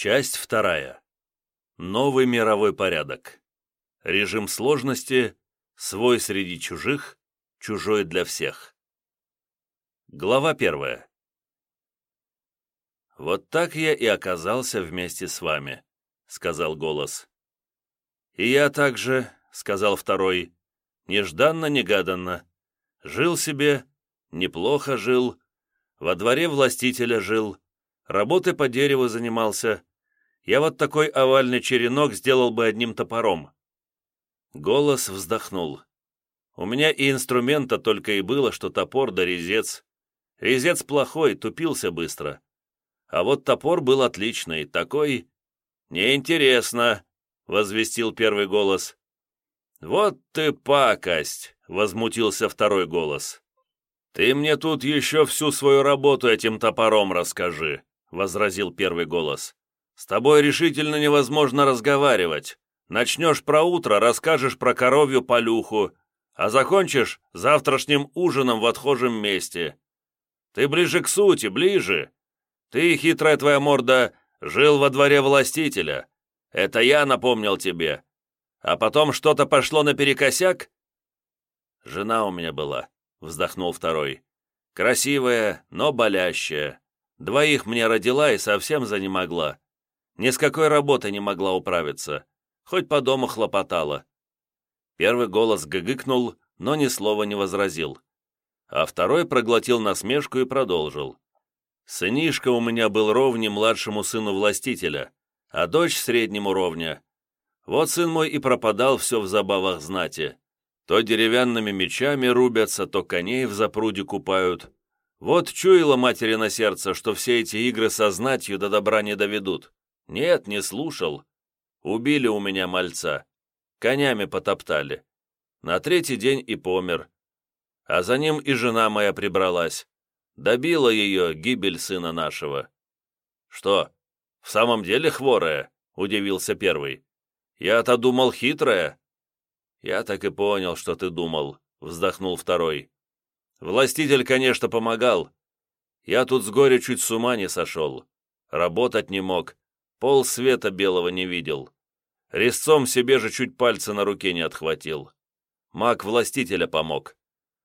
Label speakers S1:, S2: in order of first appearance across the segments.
S1: Часть вторая. Новый мировой порядок. Режим сложности, свой среди чужих, чужой для всех. Глава первая. «Вот так я и оказался вместе с вами», — сказал голос. «И я также», — сказал второй, — «нежданно-негаданно. Жил себе, неплохо жил, во дворе властителя жил, работы по дереву занимался. Я вот такой овальный черенок сделал бы одним топором». Голос вздохнул. «У меня и инструмента только и было, что топор да резец. Резец плохой, тупился быстро. А вот топор был отличный, такой... «Неинтересно», — возвестил первый голос. «Вот ты пакость!» — возмутился второй голос. «Ты мне тут еще всю свою работу этим топором расскажи», — возразил первый голос. «С тобой решительно невозможно разговаривать. Начнешь про утро, расскажешь про коровью полюху, а закончишь завтрашним ужином в отхожем месте. Ты ближе к сути, ближе. Ты, хитрая твоя морда, жил во дворе властителя. Это я напомнил тебе. А потом что-то пошло наперекосяк?» «Жена у меня была», — вздохнул второй. «Красивая, но болящая. Двоих мне родила и совсем занемогла. Ни с какой работой не могла управиться. Хоть по дому хлопотала». Первый голос гыгыкнул, но ни слова не возразил а второй проглотил насмешку и продолжил. «Сынишка у меня был ровней младшему сыну властителя, а дочь среднему ровня. Вот сын мой и пропадал все в забавах знати. То деревянными мечами рубятся, то коней в запруде купают. Вот чуяло матери на сердце, что все эти игры со знатью до добра не доведут. Нет, не слушал. Убили у меня мальца. Конями потоптали. На третий день и помер а за ним и жена моя прибралась. Добила ее гибель сына нашего». «Что, в самом деле хворая?» — удивился первый. «Я-то думал хитрая». «Я так и понял, что ты думал», — вздохнул второй. «Властитель, конечно, помогал. Я тут с горя чуть с ума не сошел. Работать не мог, пол света белого не видел. Резцом себе же чуть пальцы на руке не отхватил. Маг властителя помог.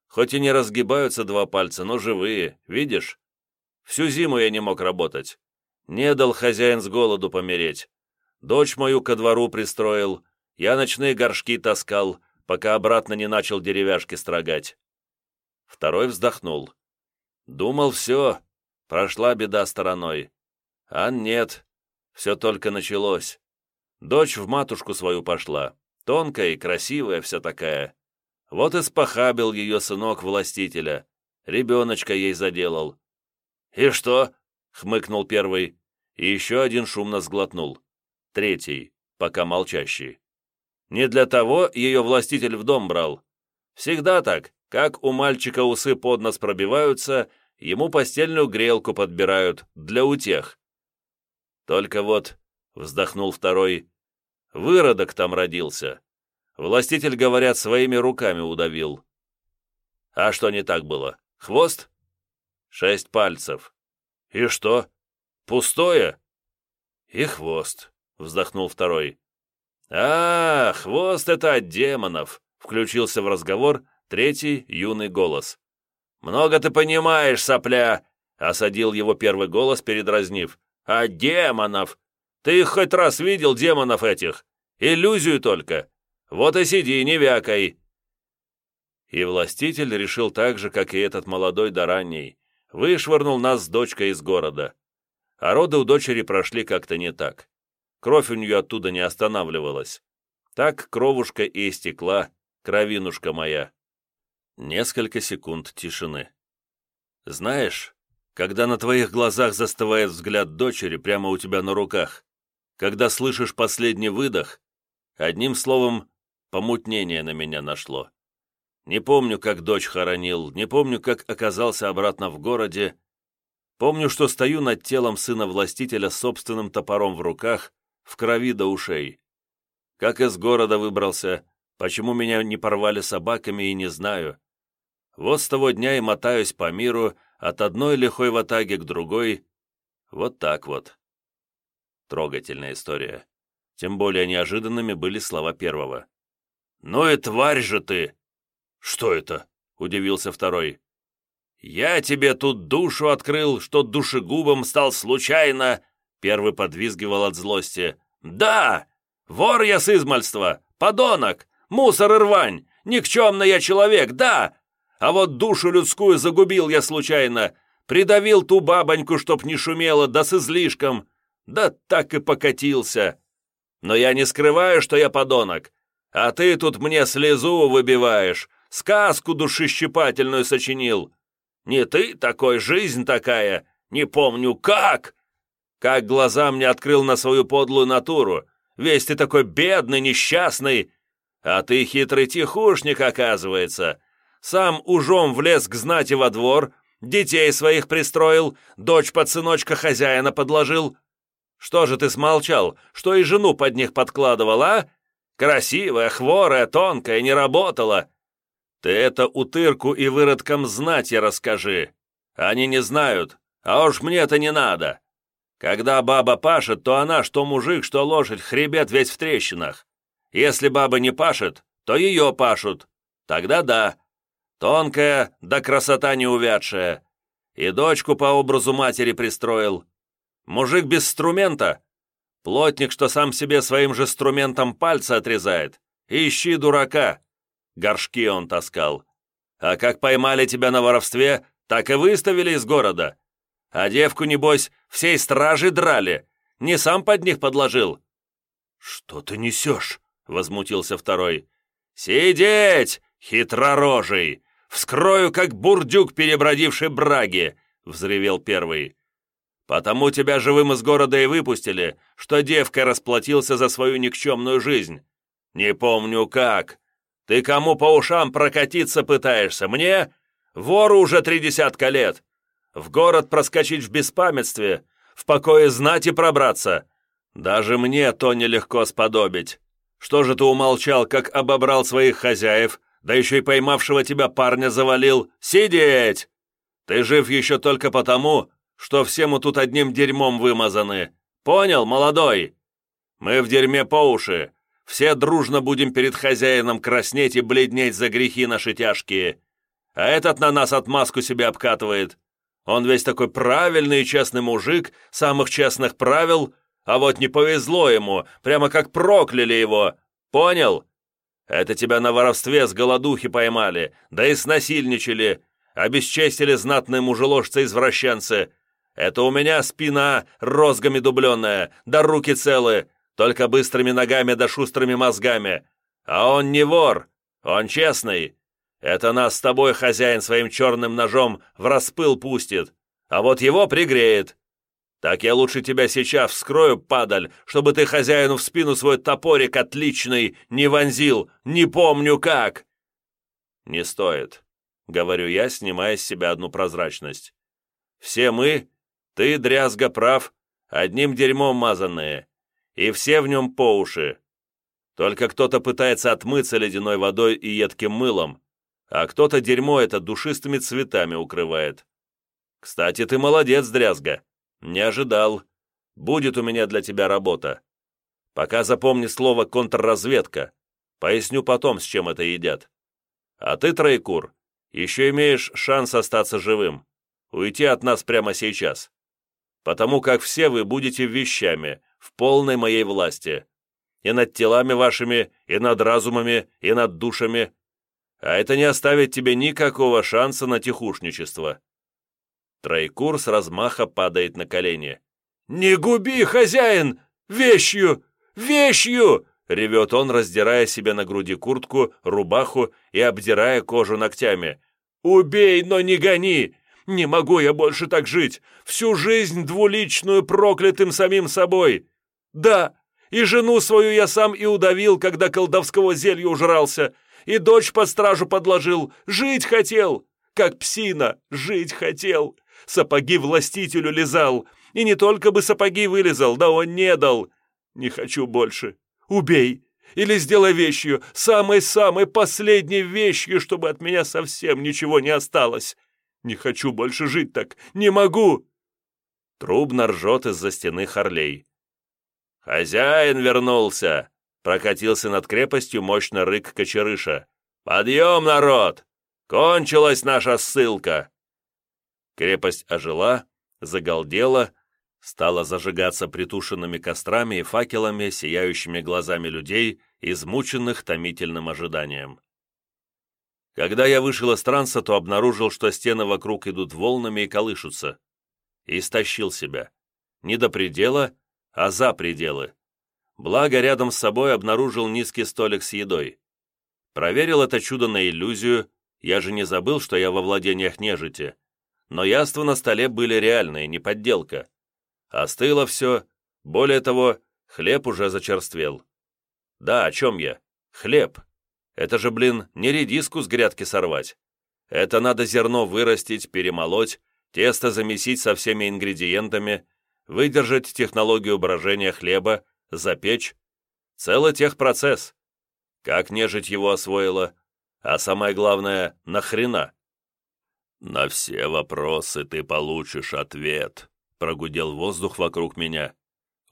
S1: Хоть и не разгибаются два пальца, но живые, видишь? Всю зиму я не мог работать. Не дал хозяин с голоду помереть. Дочь мою ко двору пристроил. Я ночные горшки таскал, пока обратно не начал деревяшки строгать. Второй вздохнул. Думал, все, прошла беда стороной. А нет, все только началось. Дочь в матушку свою пошла, тонкая и красивая вся такая. Вот и спохабил ее сынок властителя. Ребеночка ей заделал. «И что?» — хмыкнул первый. И еще один шумно сглотнул. Третий, пока молчащий. Не для того ее властитель в дом брал. Всегда так, как у мальчика усы под нос пробиваются, ему постельную грелку подбирают для утех. Только вот, вздохнул второй, выродок там родился. Властитель, говорят, своими руками удавил. А что не так было? Хвост? Шесть пальцев. И что? Пустое? И хвост, вздохнул второй. А, хвост это от демонов, включился в разговор третий юный голос. Много ты понимаешь, сопля, осадил его первый голос, передразнив. А демонов! Ты их хоть раз видел, демонов этих? Иллюзию только. Вот и сиди, не вякай!» И властитель решил так же, как и этот молодой да ранний, вышвырнул нас с дочкой из города. А роды у дочери прошли как-то не так. Кровь у нее оттуда не останавливалась. Так кровушка и истекла, кровинушка моя. Несколько секунд тишины. Знаешь, когда на твоих глазах застывает взгляд дочери прямо у тебя на руках, когда слышишь последний выдох, одним словом, Помутнение на меня нашло. Не помню, как дочь хоронил, не помню, как оказался обратно в городе. Помню, что стою над телом сына властителя с собственным топором в руках, в крови до ушей. Как из города выбрался, почему меня не порвали собаками и не знаю. Вот с того дня и мотаюсь по миру, от одной лихой ватаги к другой. Вот так вот. Трогательная история. Тем более неожиданными были слова первого. «Ну и тварь же ты!» «Что это?» — удивился второй. «Я тебе тут душу открыл, что душегубом стал случайно!» Первый подвизгивал от злости. «Да! Вор я с измальства! Подонок! Мусор и рвань! Никчемный я человек, да! А вот душу людскую загубил я случайно, придавил ту бабоньку, чтоб не шумела, да с излишком, да так и покатился. Но я не скрываю, что я подонок, а ты тут мне слезу выбиваешь, сказку душещипательную сочинил. Не ты такой, жизнь такая, не помню как. Как глаза мне открыл на свою подлую натуру, весь ты такой бедный, несчастный, а ты хитрый тихушник, оказывается. Сам ужом влез к знати во двор, детей своих пристроил, дочь под сыночка хозяина подложил. Что же ты смолчал, что и жену под них подкладывал, а? Красивая, хворая, тонкая, не работала. Ты это утырку и выродкам знать я расскажи. Они не знают, а уж мне это не надо. Когда баба пашет, то она, что мужик, что лошадь, хребет весь в трещинах. Если баба не пашет, то ее пашут. Тогда да. Тонкая, да красота не увядшая. И дочку по образу матери пристроил. Мужик без инструмента. Плотник, что сам себе своим же инструментом пальцы отрезает. Ищи дурака. Горшки он таскал. А как поймали тебя на воровстве, так и выставили из города. А девку, небось, всей стражи драли. Не сам под них подложил. «Что ты несешь?» — возмутился второй. «Сидеть, хитророжий! Вскрою, как бурдюк, перебродивший браги!» — взревел первый. «Потому тебя живым из города и выпустили, что девкой расплатился за свою никчемную жизнь. Не помню как. Ты кому по ушам прокатиться пытаешься? Мне? Вору уже три десятка лет. В город проскочить в беспамятстве, в покое знать и пробраться. Даже мне то нелегко сподобить. Что же ты умолчал, как обобрал своих хозяев, да еще и поймавшего тебя парня завалил? Сидеть! Ты жив еще только потому, что все мы тут одним дерьмом вымазаны. Понял, молодой? Мы в дерьме по уши. Все дружно будем перед хозяином краснеть и бледнеть за грехи наши тяжкие. А этот на нас отмазку себе обкатывает. Он весь такой правильный и честный мужик, самых честных правил, а вот не повезло ему, прямо как прокляли его. Понял? Это тебя на воровстве с голодухи поймали, да и снасильничали, обесчестили знатные мужеложцы-извращенцы. Это у меня спина розгами дубленная, да руки целы, только быстрыми ногами да шустрыми мозгами. А он не вор, он честный. Это нас с тобой хозяин своим черным ножом в распыл пустит, а вот его пригреет. Так я лучше тебя сейчас вскрою, падаль, чтобы ты хозяину в спину свой топорик отличный не вонзил, не помню как!» «Не стоит», — говорю я, снимая с себя одну прозрачность. «Все мы, ты, дрязга, прав, одним дерьмом мазанные, и все в нем по уши. Только кто-то пытается отмыться ледяной водой и едким мылом, а кто-то дерьмо это душистыми цветами укрывает. Кстати, ты молодец, дрязга. «Не ожидал. Будет у меня для тебя работа. Пока запомни слово «контрразведка». Поясню потом, с чем это едят. А ты, Троекур, еще имеешь шанс остаться живым. Уйти от нас прямо сейчас. Потому как все вы будете вещами, в полной моей власти. И над телами вашими, и над разумами, и над душами. А это не оставит тебе никакого шанса на тихушничество. Тройкур с размаха падает на колени. «Не губи, хозяин! Вещью! Вещью!» Ревет он, раздирая себе на груди куртку, рубаху и обдирая кожу ногтями. «Убей, но не гони! Не могу я больше так жить! Всю жизнь двуличную проклятым самим собой! Да, и жену свою я сам и удавил, когда колдовского зелья ужрался, и дочь под стражу подложил, жить хотел! Как псина, жить хотел! Сапоги властителю лизал. И не только бы сапоги вылезал, да он не дал. Не хочу больше. Убей. Или сделай вещью, самой-самой последней вещью, чтобы от меня совсем ничего не осталось. Не хочу больше жить так. Не могу. Трубно ржет из-за стены Харлей. «Хозяин вернулся!» Прокатился над крепостью мощно рык кочерыша. «Подъем, народ! Кончилась наша ссылка!» Крепость ожила, загалдела, стала зажигаться притушенными кострами и факелами, сияющими глазами людей, измученных томительным ожиданием. Когда я вышел из транса, то обнаружил, что стены вокруг идут волнами и колышутся. И истощил себя. Не до предела, а за пределы. Благо, рядом с собой обнаружил низкий столик с едой. Проверил это чудо на иллюзию, я же не забыл, что я во владениях нежити. Но яства на столе были реальные, не подделка. Остыло все, более того, хлеб уже зачерствел. Да, о чем я? Хлеб. Это же, блин, не редиску с грядки сорвать. Это надо зерно вырастить, перемолоть, тесто замесить со всеми ингредиентами, выдержать технологию брожения хлеба, запечь. Целый техпроцесс. Как нежить его освоила, а самое главное, нахрена? «На все вопросы ты получишь ответ», — прогудел воздух вокруг меня.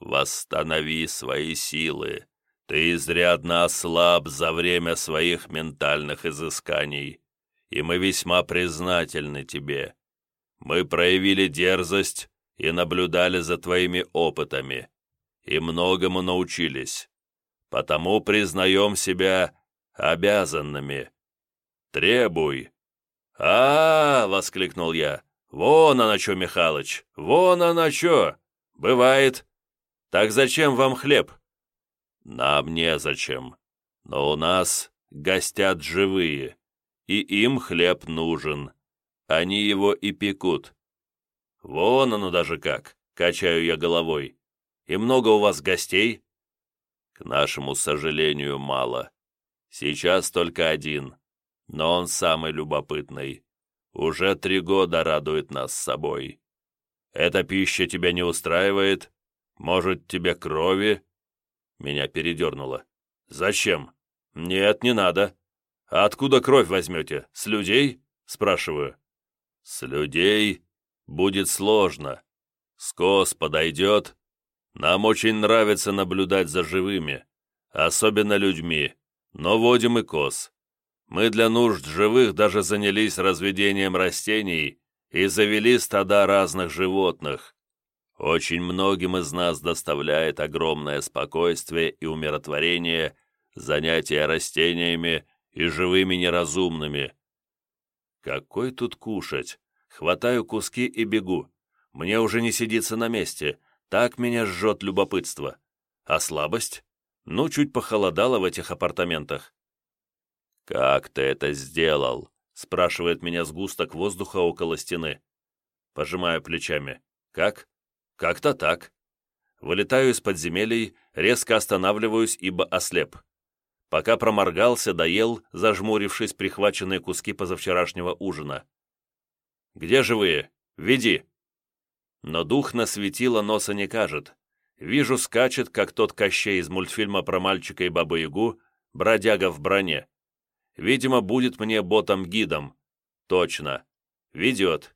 S1: «Восстанови свои силы. Ты изрядно ослаб за время своих ментальных изысканий, и мы весьма признательны тебе. Мы проявили дерзость и наблюдали за твоими опытами, и многому научились. Потому признаем себя обязанными. Требуй!» А, -а, -а воскликнул я. «Вон оно что, Михалыч, вон оно что! Бывает. Так зачем вам хлеб?» «Нам незачем, но у нас гостят живые, и им хлеб нужен. Они его и пекут». «Вон оно даже как!» — качаю я головой. «И много у вас гостей?» «К нашему сожалению, мало. Сейчас только один, но он самый любопытный. Уже три года радует нас с собой. Эта пища тебя не устраивает? Может, тебе крови?» Меня передернуло. «Зачем?» «Нет, не надо. А откуда кровь возьмете? С людей?» Спрашиваю. «С людей будет сложно. Скос подойдет. Нам очень нравится наблюдать за живыми, особенно людьми, но водим и коз. Мы для нужд живых даже занялись разведением растений и завели стада разных животных. Очень многим из нас доставляет огромное спокойствие и умиротворение занятия растениями и живыми неразумными. Какой тут кушать? Хватаю куски и бегу. Мне уже не сидится на месте, так меня жжет любопытство. А слабость? Ну, чуть похолодало в этих апартаментах. «Как ты это сделал?» — спрашивает меня сгусток воздуха около стены. Пожимаю плечами. «Как?» Как-то так. Вылетаю из подземелий, резко останавливаюсь, ибо ослеп. Пока проморгался, доел, зажмурившись прихваченные куски позавчерашнего ужина. «Где живые? Веди!» Но дух на светило носа не кажет. Вижу, скачет, как тот Кощей из мультфильма про мальчика и бабу-ягу, бродяга в броне. Видимо, будет мне ботом-гидом. Точно. Ведет.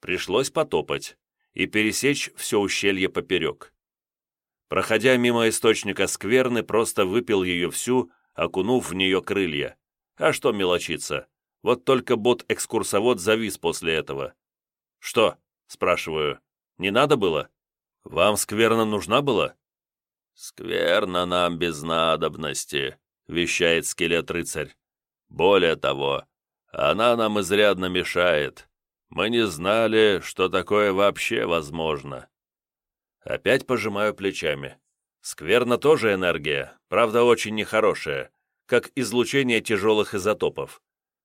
S1: Пришлось потопать и пересечь все ущелье поперек. Проходя мимо источника скверны, просто выпил ее всю, окунув в нее крылья. А что мелочиться? Вот только бот-экскурсовод завис после этого. «Что?» — спрашиваю. «Не надо было? Вам скверна нужна была?» «Скверна нам без надобности», — вещает скелет-рыцарь. «Более того, она нам изрядно мешает. Мы не знали, что такое вообще возможно. Опять пожимаю плечами. Скверно тоже энергия, правда очень нехорошая, как излучение тяжелых изотопов.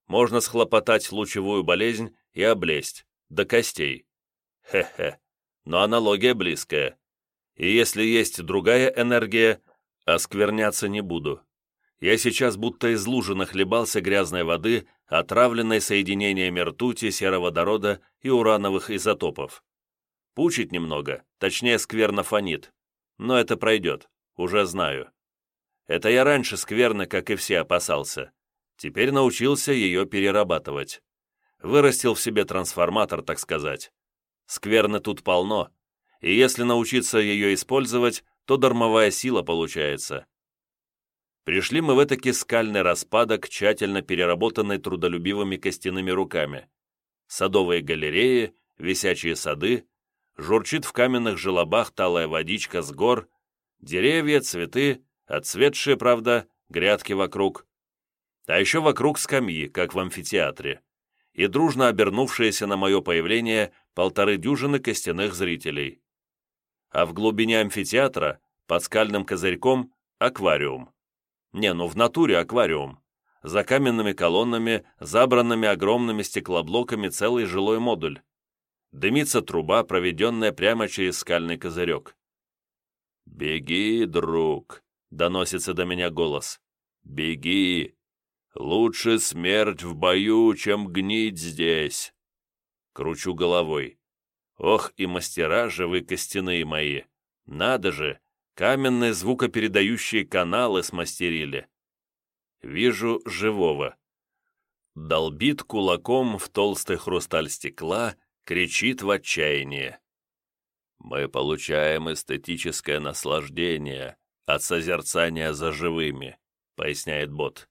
S1: Можно схлопотать лучевую болезнь и облезть, до костей. Хе-хе, но аналогия близкая. И если есть другая энергия, оскверняться не буду. Я сейчас будто из лужи нахлебался грязной воды, отравленной соединениями ртути, сероводорода и урановых изотопов. Пучит немного, точнее скверно фонит. Но это пройдет, уже знаю. Это я раньше скверно, как и все, опасался. Теперь научился ее перерабатывать. Вырастил в себе трансформатор, так сказать. Скверны тут полно, и если научиться ее использовать, то дармовая сила получается. Пришли мы в этакий скальный распадок, тщательно переработанный трудолюбивыми костяными руками. Садовые галереи, висячие сады, журчит в каменных желобах талая водичка с гор, деревья, цветы, отцветшие, правда, грядки вокруг. А еще вокруг скамьи, как в амфитеатре, и дружно обернувшиеся на мое появление полторы дюжины костяных зрителей. А в глубине амфитеатра, под скальным козырьком, аквариум. Не, ну в натуре аквариум. За каменными колоннами, забранными огромными стеклоблоками целый жилой модуль. Дымится труба, проведенная прямо через скальный козырек. «Беги, друг!» — доносится до меня голос. «Беги! Лучше смерть в бою, чем гнить здесь!» Кручу головой. «Ох, и мастера же вы костяные мои! Надо же! Каменные звукопередающие каналы смастерили!» Вижу живого. Долбит кулаком в толстый хрусталь стекла, кричит в отчаянии. Мы получаем эстетическое наслаждение от созерцания за живыми, поясняет бот.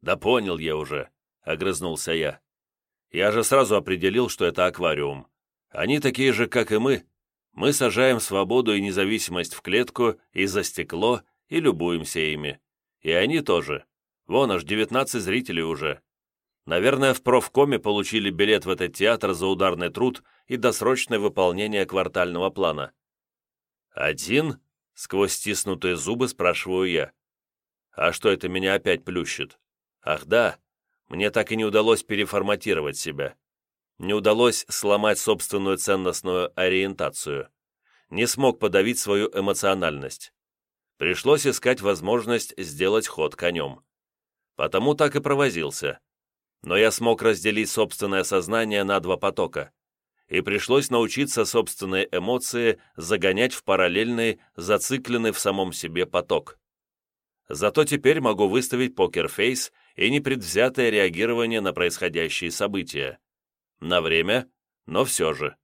S1: Да понял я уже, огрызнулся я. Я же сразу определил, что это аквариум. Они такие же, как и мы. Мы сажаем свободу и независимость в клетку и за стекло и любуемся ими. И они тоже. Вон аж 19 зрителей уже. Наверное, в профкоме получили билет в этот театр за ударный труд и досрочное выполнение квартального плана. «Один?» — сквозь стиснутые зубы спрашиваю я. «А что это меня опять плющит? Ах да, мне так и не удалось переформатировать себя. Не удалось сломать собственную ценностную ориентацию. Не смог подавить свою эмоциональность. Пришлось искать возможность сделать ход конем. Потому так и провозился но я смог разделить собственное сознание на два потока, и пришлось научиться собственные эмоции загонять в параллельный, зацикленный в самом себе поток. Зато теперь могу выставить покерфейс и непредвзятое реагирование на происходящие события. На время, но все же.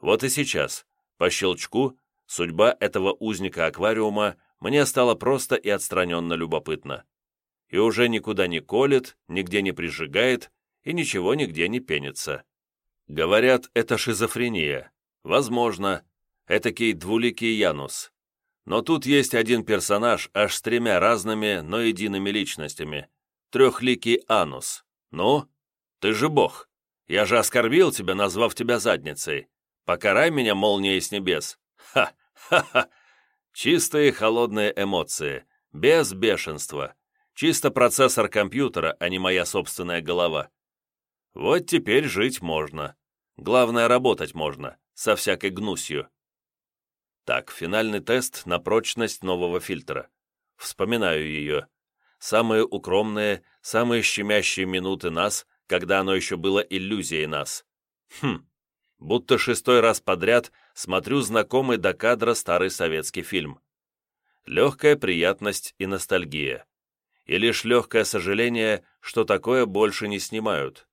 S1: Вот и сейчас, по щелчку, судьба этого узника аквариума мне стала просто и отстраненно любопытна и уже никуда не колет, нигде не прижигает и ничего нигде не пенится. Говорят, это шизофрения. Возможно, этакий двуликий Янус. Но тут есть один персонаж аж с тремя разными, но едиными личностями. Трехликий Анус. Ну, ты же бог. Я же оскорбил тебя, назвав тебя задницей. Покарай меня молнией с небес. Ха, ха-ха. Чистые холодные эмоции, без бешенства, Чисто процессор компьютера, а не моя собственная голова. Вот теперь жить можно. Главное, работать можно, со всякой гнусью. Так, финальный тест на прочность нового фильтра. Вспоминаю ее. Самые укромные, самые щемящие минуты нас, когда оно еще было иллюзией нас. Хм, будто шестой раз подряд смотрю знакомый до кадра старый советский фильм. Легкая приятность и ностальгия и лишь легкое сожаление, что такое больше не снимают.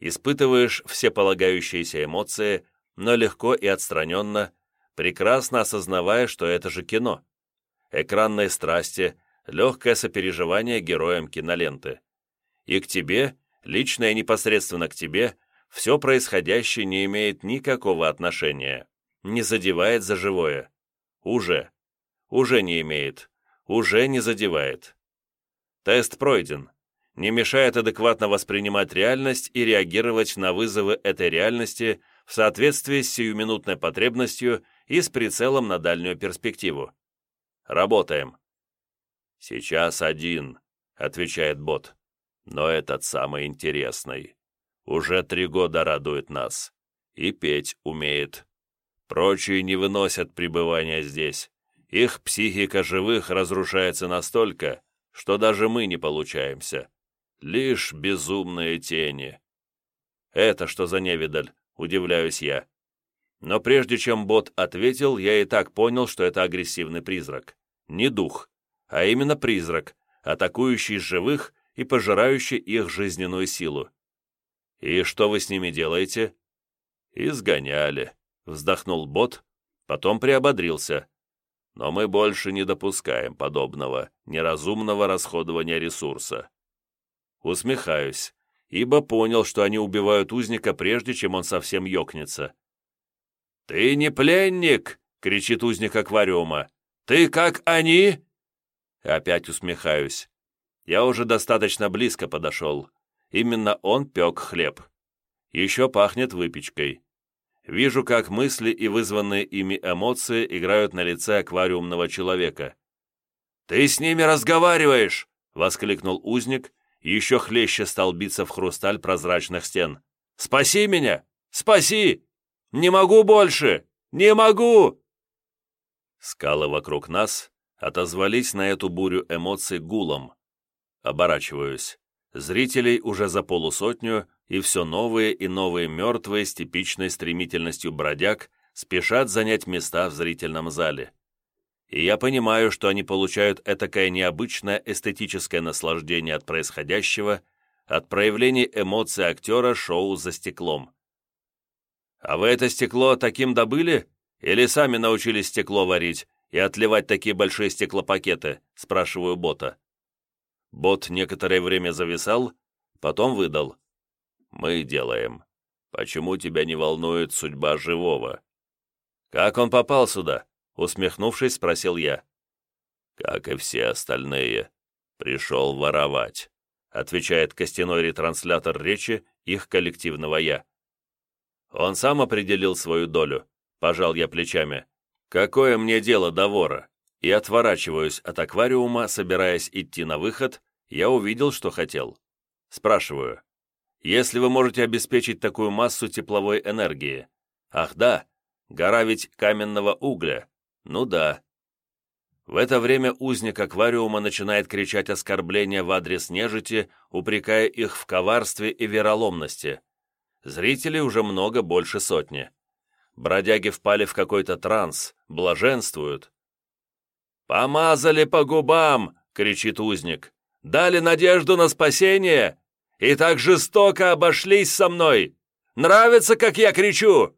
S1: Испытываешь все полагающиеся эмоции, но легко и отстраненно, прекрасно осознавая, что это же кино. Экранные страсти, легкое сопереживание героям киноленты. И к тебе, лично и непосредственно к тебе, все происходящее не имеет никакого отношения, не задевает за живое. Уже. Уже не имеет. Уже не задевает. Тест пройден. Не мешает адекватно воспринимать реальность и реагировать на вызовы этой реальности в соответствии с сиюминутной потребностью и с прицелом на дальнюю перспективу. Работаем. «Сейчас один», — отвечает бот. «Но этот самый интересный. Уже три года радует нас. И петь умеет. Прочие не выносят пребывания здесь. Их психика живых разрушается настолько, что даже мы не получаемся. Лишь безумные тени. Это что за невидаль, удивляюсь я. Но прежде чем бот ответил, я и так понял, что это агрессивный призрак. Не дух, а именно призрак, атакующий живых и пожирающий их жизненную силу. «И что вы с ними делаете?» «Изгоняли», — вздохнул бот, потом приободрился. но мы больше не допускаем подобного неразумного расходования ресурса. Усмехаюсь, ибо понял, что они убивают узника, прежде чем он совсем ёкнется. «Ты не пленник!» — кричит узник аквариума. «Ты как они?» Опять усмехаюсь. Я уже достаточно близко подошел. Именно он пек хлеб. Еще пахнет выпечкой. Вижу, как мысли и вызванные ими эмоции играют на лице аквариумного человека. «Ты с ними разговариваешь!» — воскликнул узник, еще хлеще стал биться в хрусталь прозрачных стен. «Спаси меня! Спаси! Не могу больше! Не могу!» Скалы вокруг нас отозвались на эту бурю эмоций гулом. Оборачиваюсь. Зрителей уже за полусотню, и все новые и новые мертвые с типичной стремительностью бродяг спешат занять места в зрительном зале. И я понимаю, что они получают этакое необычное эстетическое наслаждение от происходящего, от проявлений эмоций актера шоу за стеклом. «А вы это стекло таким добыли? Или сами научились стекло варить и отливать такие большие стеклопакеты?» – спрашиваю бота. Бот некоторое время зависал, потом выдал. «Мы делаем. Почему тебя не волнует судьба живого?» «Как он попал сюда?» Усмехнувшись, спросил я. «Как и все остальные, пришел воровать», отвечает костяной ретранслятор речи их коллективного «я». Он сам определил свою долю, пожал я плечами. «Какое мне дело до вора?» И отворачиваюсь от аквариума, собираясь идти на выход, я увидел, что хотел. Спрашиваю, если вы можете обеспечить такую массу тепловой энергии? Ах да, гора ведь каменного угля. Ну да. В это время узник аквариума начинает кричать оскорбления в адрес нежити, упрекая их в коварстве и вероломности. Зрителей уже много больше сотни. Бродяги впали в какой-то транс, блаженствуют. «Помазали по губам!» — кричит узник дали надежду на спасение и так жестоко обошлись со мной. Нравится, как я кричу?»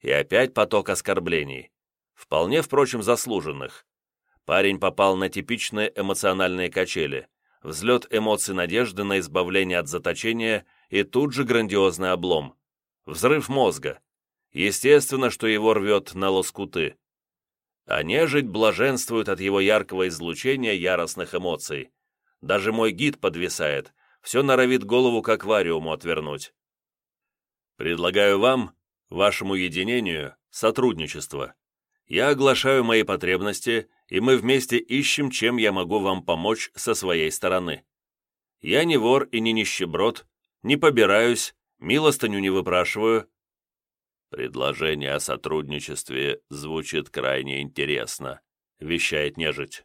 S1: И опять поток оскорблений. Вполне, впрочем, заслуженных. Парень попал на типичные эмоциональные качели. Взлет эмоций надежды на избавление от заточения и тут же грандиозный облом. Взрыв мозга. Естественно, что его рвет на лоскуты. А нежить блаженствует от его яркого излучения яростных эмоций. Даже мой гид подвисает, все норовит голову к аквариуму отвернуть. Предлагаю вам, вашему единению, сотрудничество. Я оглашаю мои потребности, и мы вместе ищем, чем я могу вам помочь со своей стороны. Я не вор и не нищеброд, не побираюсь, милостыню не выпрашиваю. Предложение о сотрудничестве звучит крайне интересно, вещает нежить.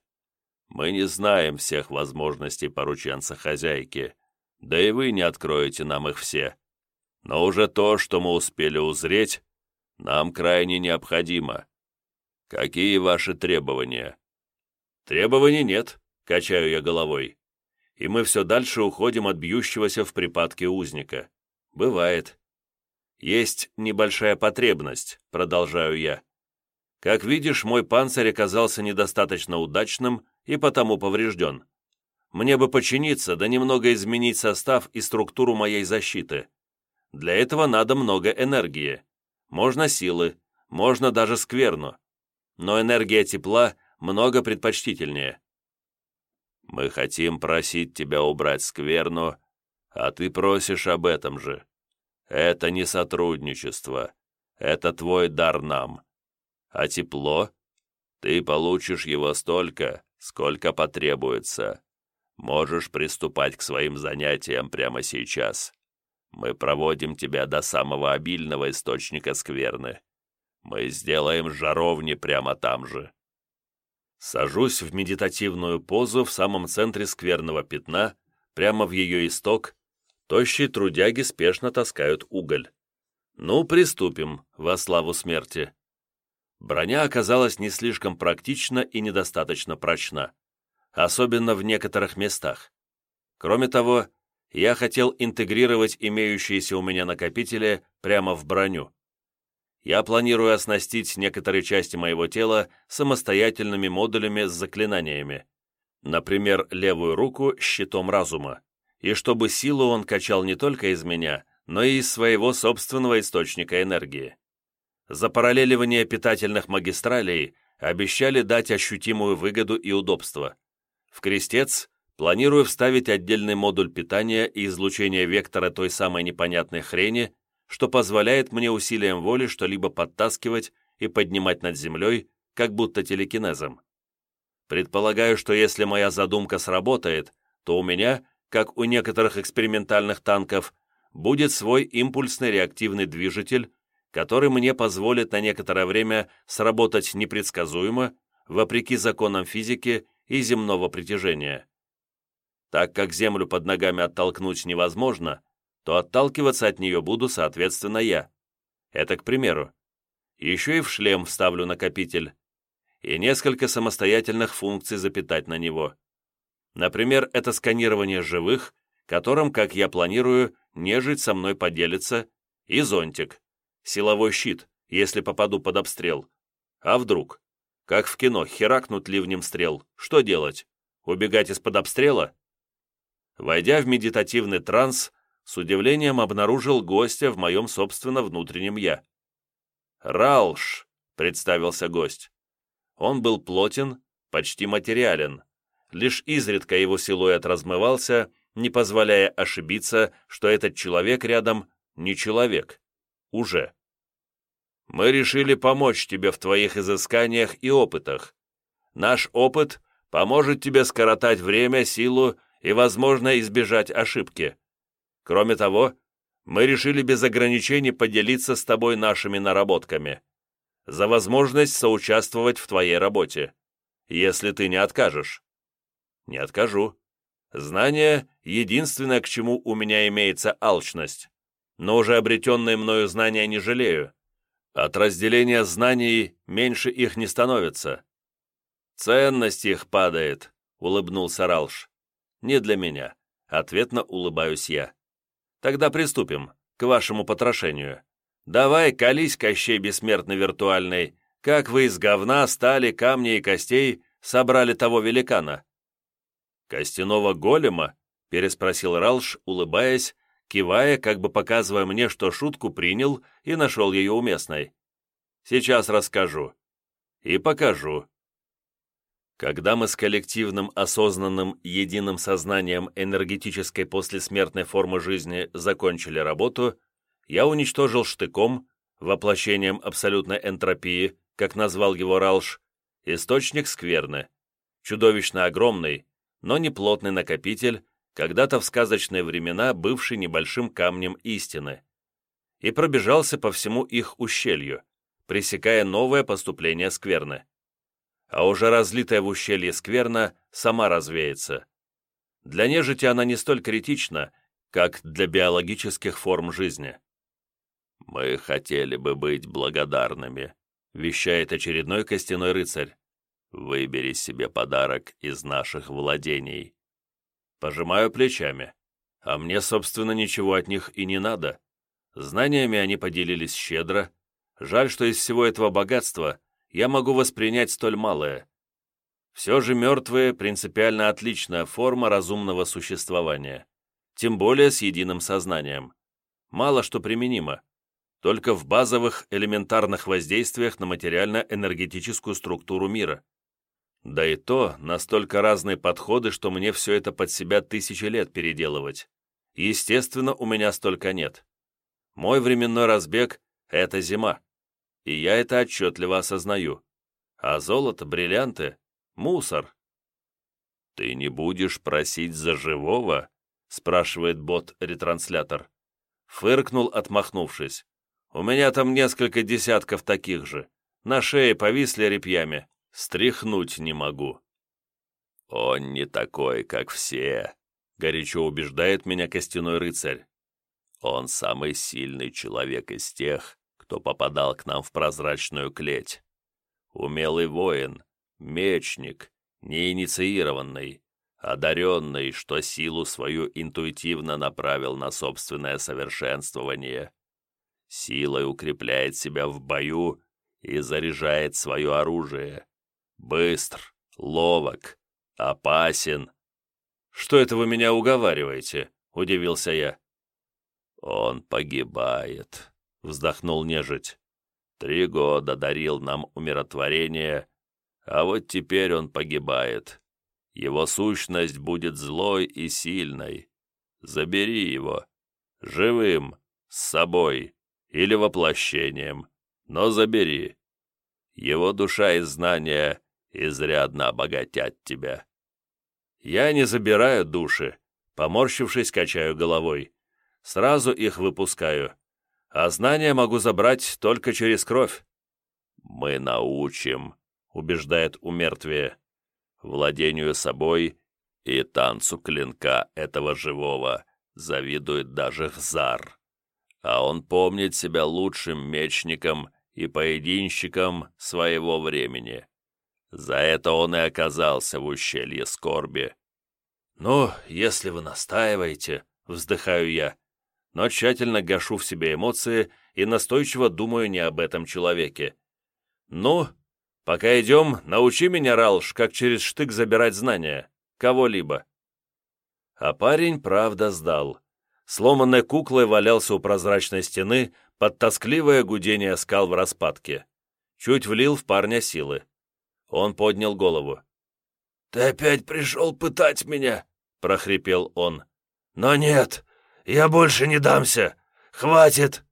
S1: Мы не знаем всех возможностей порученца хозяйки, да и вы не откроете нам их все. Но уже то, что мы успели узреть, нам крайне необходимо. Какие ваши требования?» «Требований нет», — качаю я головой. И мы все дальше уходим от бьющегося в припадке узника. Бывает. Есть небольшая потребность, продолжаю я. Как видишь, мой панцирь оказался недостаточно удачным и потому поврежден. Мне бы починиться, да немного изменить состав и структуру моей защиты. Для этого надо много энергии. Можно силы, можно даже скверну. Но энергия тепла много предпочтительнее. Мы хотим просить тебя убрать скверну, а ты просишь об этом же. Это не сотрудничество. Это твой дар нам. А тепло? Ты получишь его столько, сколько потребуется. Можешь приступать к своим занятиям прямо сейчас. Мы проводим тебя до самого обильного источника скверны. Мы сделаем жаровни прямо там же. Сажусь в медитативную позу в самом центре скверного пятна, прямо в ее исток. Тощие трудяги спешно таскают уголь. Ну, приступим, во славу смерти. Броня оказалась не слишком практична и недостаточно прочна, особенно в некоторых местах. Кроме того, я хотел интегрировать имеющиеся у меня накопители прямо в броню. я планирую оснастить некоторые части моего тела самостоятельными модулями с заклинаниями. Например, левую руку щитом разума. И чтобы силу он качал не только из меня, но и из своего собственного источника энергии. За параллеливание питательных магистралей обещали дать ощутимую выгоду и удобство. В крестец планирую вставить отдельный модуль питания и излучения вектора той самой непонятной хрени, что позволяет мне усилием воли что-либо подтаскивать и поднимать над землей, как будто телекинезом. Предполагаю, что если моя задумка сработает, то у меня, как у некоторых экспериментальных танков, будет свой импульсный реактивный движитель, который мне позволит на некоторое время сработать непредсказуемо, вопреки законам физики и земного притяжения. Так как Землю под ногами оттолкнуть невозможно, то отталкиваться от нее буду, соответственно, я. Это к примеру. Еще и в шлем вставлю накопитель. И несколько самостоятельных функций запитать на него. Например, это сканирование живых, которым, как я планирую, нежить со мной поделится, и зонтик, силовой щит, если попаду под обстрел. А вдруг? Как в кино, херакнут ливнем стрел. Что делать? Убегать из-под обстрела? Войдя в медитативный транс, с удивлением обнаружил гостя в моем собственно внутреннем «я». «Ралш», — представился гость. Он был плотен, почти материален. Лишь изредка его силуэт размывался, не позволяя ошибиться, что этот человек рядом не человек. Уже. Мы решили помочь тебе в твоих изысканиях и опытах. Наш опыт поможет тебе скоротать время, силу и, возможно, избежать ошибки. Кроме того, мы решили без ограничений поделиться с тобой нашими наработками. За возможность соучаствовать в твоей работе. Если ты не откажешь. Не откажу. Знание — единственное, к чему у меня имеется алчность. Но уже обретенные мною знания не жалею. От разделения знаний меньше их не становится. Ценность их падает, — улыбнулся Ралш. Не для меня. Ответно улыбаюсь я. Тогда приступим к вашему потрошению. Давай, колись, Кощей Бессмертный Виртуальный, как вы из говна, стали, камней и костей собрали того великана?» «Костяного голема?» — переспросил Ралш, улыбаясь, кивая, как бы показывая мне, что шутку принял и нашел ее уместной. «Сейчас расскажу. И покажу. Когда мы с коллективным, осознанным, единым сознанием энергетической послесмертной формы жизни закончили работу, я уничтожил штыком, воплощением абсолютной энтропии, как назвал его Ралш, источник скверны, чудовищно огромный, но не плотный накопитель, когда-то в сказочные времена бывший небольшим камнем истины, и пробежался по всему их ущелью, пресекая новое поступление скверны а уже разлитая в ущелье скверна сама развеется. Для нежити она не столь критична, как для биологических форм жизни. «Мы хотели бы быть благодарными», — вещает очередной костяной рыцарь. «Выбери себе подарок из наших владений». Пожимаю плечами. А мне, собственно, ничего от них и не надо. Знаниями они поделились щедро. Жаль, что из всего этого богатства я могу воспринять столь малое. Все же мертвые – принципиально отличная форма разумного существования, тем более с единым сознанием. Мало что применимо, только в базовых элементарных воздействиях на материально-энергетическую структуру мира. Да и то настолько разные подходы, что мне все это под себя тысячи лет переделывать. Естественно, у меня столько нет. Мой временной разбег – это зима и я это отчетливо осознаю. А золото, бриллианты — мусор. «Ты не будешь просить за живого?» — спрашивает бот-ретранслятор. Фыркнул, отмахнувшись. «У меня там несколько десятков таких же. На шее повисли репьями. Стряхнуть не могу». «Он не такой, как все», — горячо убеждает меня костяной рыцарь. «Он самый сильный человек из тех, кто попадал к нам в прозрачную клеть. Умелый воин, мечник, неинициированный, одаренный, что силу свою интуитивно направил на собственное совершенствование. силой укрепляет себя в бою и заряжает свое оружие. Быстр, ловок, опасен. «Что это вы меня уговариваете?» — удивился я. «Он погибает», — вздохнул нежить. «Три года дарил нам умиротворение, а вот теперь он погибает. Его сущность будет злой и сильной. Забери его. Живым, с собой или воплощением, но забери. Его душа и знания изрядно обогатят тебя. Я не забираю души, поморщившись, качаю головой. Сразу их выпускаю, а знания могу забрать только через кровь. Мы научим, убеждает умертвие, владению собой и танцу клинка этого живого завидует даже Хзар. А он помнит себя лучшим мечником и поединщиком своего времени. За это он и оказался в ущелье скорби. «Ну, если вы настаиваете», — вздыхаю я, но тщательно гашу в себе эмоции и настойчиво думаю не об этом человеке. «Ну, пока идем, научи меня, Ралш, как через штык забирать знания, кого-либо». А парень правда сдал. Сломанной куклой валялся у прозрачной стены под тоскливое гудение скал в распадке. Чуть влил в парня силы. Он поднял голову. «Ты опять пришел пытать меня?» — прохрипел он. «Но нет, я больше не дамся! Хватит!»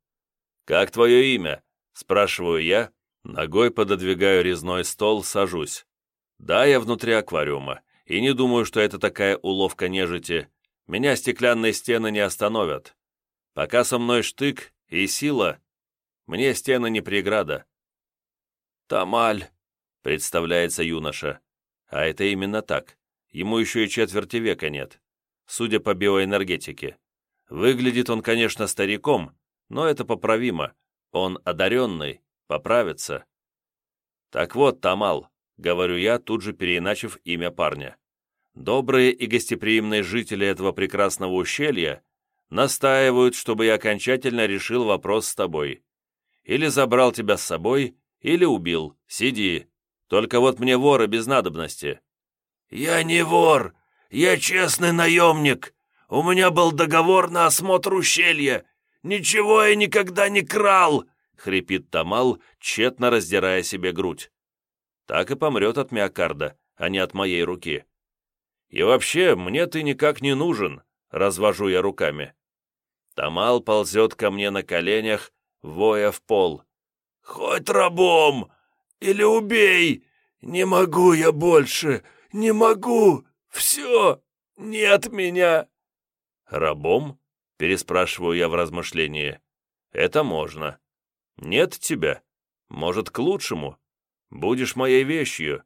S1: «Как твое имя?» — спрашиваю я, ногой пододвигаю резной стол, сажусь. «Да, я внутри аквариума, и не думаю, что это такая уловка нежити. Меня стеклянные стены не остановят. Пока со мной штык и сила, мне стены не преграда». «Тамаль», — представляется юноша. А это именно так. Ему еще и четверти века нет, судя по биоэнергетике. Выглядит он, конечно, стариком, но это поправимо. Он одаренный, поправится. Так вот, Тамал, говорю я, тут же переиначив имя парня. Добрые и гостеприимные жители этого прекрасного ущелья настаивают, чтобы я окончательно решил вопрос с тобой. Или забрал тебя с собой, или убил. Сиди. Только вот мне воры без надобности». «Я не вор. Я честный наемник. У меня был договор на осмотр ущелья. Ничего я никогда не крал!» — хрипит Тамал, тщетно раздирая себе грудь. Так и помрет от миокарда, а не от моей руки. «И вообще, мне ты никак не нужен», — развожу я руками. Тамал ползет ко мне на коленях, воя в пол. «Хоть рабом! Или убей! Не могу я больше! Не могу! Все! Нет меня!» «Рабом?» — переспрашиваю я в размышлении. «Это можно. Нет тебя. Может, к лучшему. Будешь моей вещью».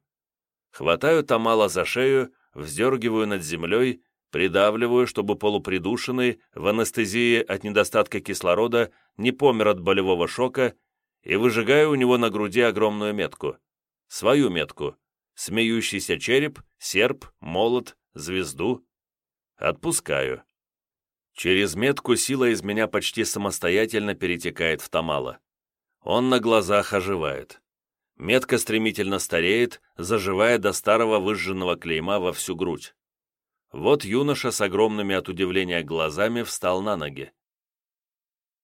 S1: Хватаю Тамала за шею, вздергиваю над землей, придавливаю, чтобы полупридушенный, в анестезии от недостатка кислорода, не помер от болевого шока, и выжигаю у него на груди огромную метку. Свою метку. Смеющийся череп, серп, молот, звезду. Отпускаю. Через метку сила из меня почти самостоятельно перетекает в Тамала. Он на глазах оживает. Метка стремительно стареет, заживая до старого выжженного клейма во всю грудь. Вот юноша с огромными от удивления глазами встал на ноги.